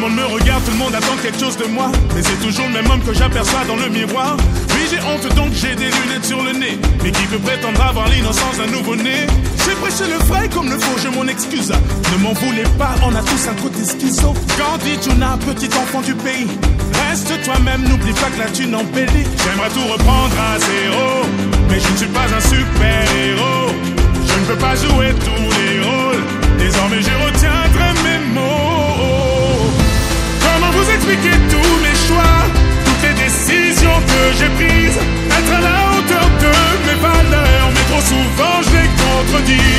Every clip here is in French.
le monde me regarde, tout le monde attend quelque chose de moi. Mais c'est toujours le même homme que j'aperçois dans le miroir. Oui, j'ai honte donc j'ai des lunettes sur le nez. Mais qui peut prétendre avoir l'innocence d'un nouveau-né? J'ai prêché le vrai comme le faux, je m'en excuse. Ne m'en voulez pas, on a tous un côté schizo. Gandhi, Juna, petit enfant du pays. Reste toi-même, n'oublie pas que la thune embellit. J'aimerais tout reprendre à zéro. J'ai prises, être à la hauteur de mes valeurs, mais trop souvent je les contredis.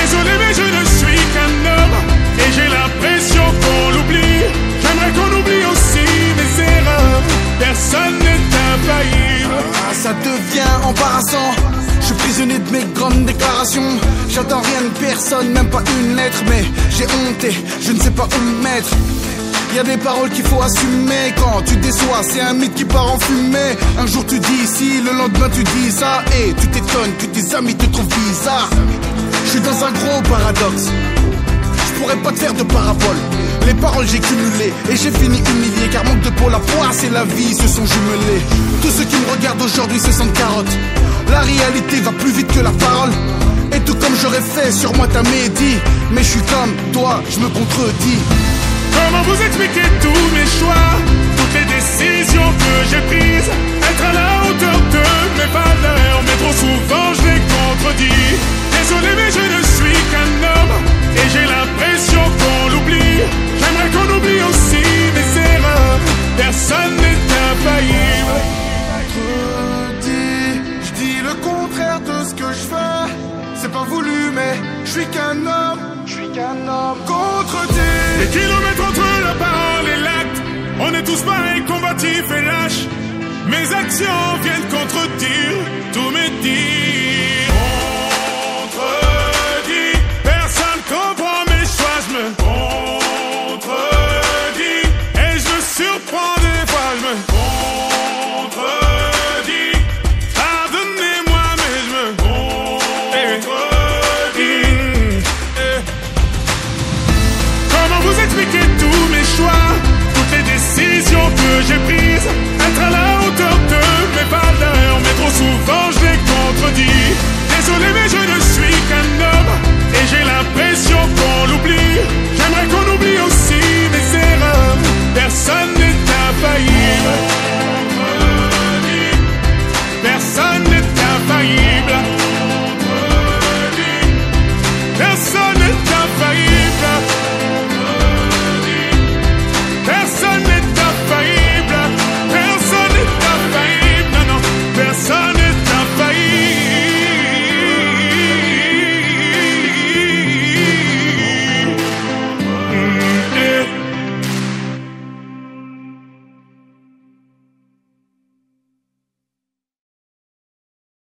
Désolé, mais je ne suis qu'un homme et j'ai l'impression qu'on l'oublie. J'aimerais qu'on oublie aussi mes erreurs. Personne n'est infaillible. Ah, ça devient embarrassant. Je suis prisonnier de mes grandes déclarations. J'attends rien de personne, même pas une lettre, mais j'ai honte et je ne sais pas où me mettre. Y a des paroles qu'il faut assumer quand tu déçois, c'est un mythe qui part en fumée. Un jour tu dis ici, le lendemain tu dis ça, et tu t'étonnes que tes amis te trouvent bizarre. Je suis dans un gros paradoxe. Je pourrais pas te faire de parabole. Les paroles j'ai cumulé et j'ai fini humilié car manque de peau, la poisse et la vie se sont jumelés. Tous ceux qui me regardent aujourd'hui se sentent carottes. La réalité va plus vite que la parole. Et tout comme j'aurais fait, sur moi t'as médit. Mais je suis comme toi, je me contredis. Comment vous expliquer tous mes choix, toutes les décisions que j'ai prises, être à la hauteur de mes valeurs, mais trop souvent je les contredis. Désolé mais je ne suis qu'un homme et j'ai l'impression qu'on l'oublie. J'aimerais qu'on oublie aussi mes erreurs. Personne n'est infaillible. Je dis le contraire de ce que je fais. C'est pas voulu mais je suis qu'un homme, je suis qu'un homme contredit. Tous pareils, combatifs et lâches. Mes actions viennent j'ai pris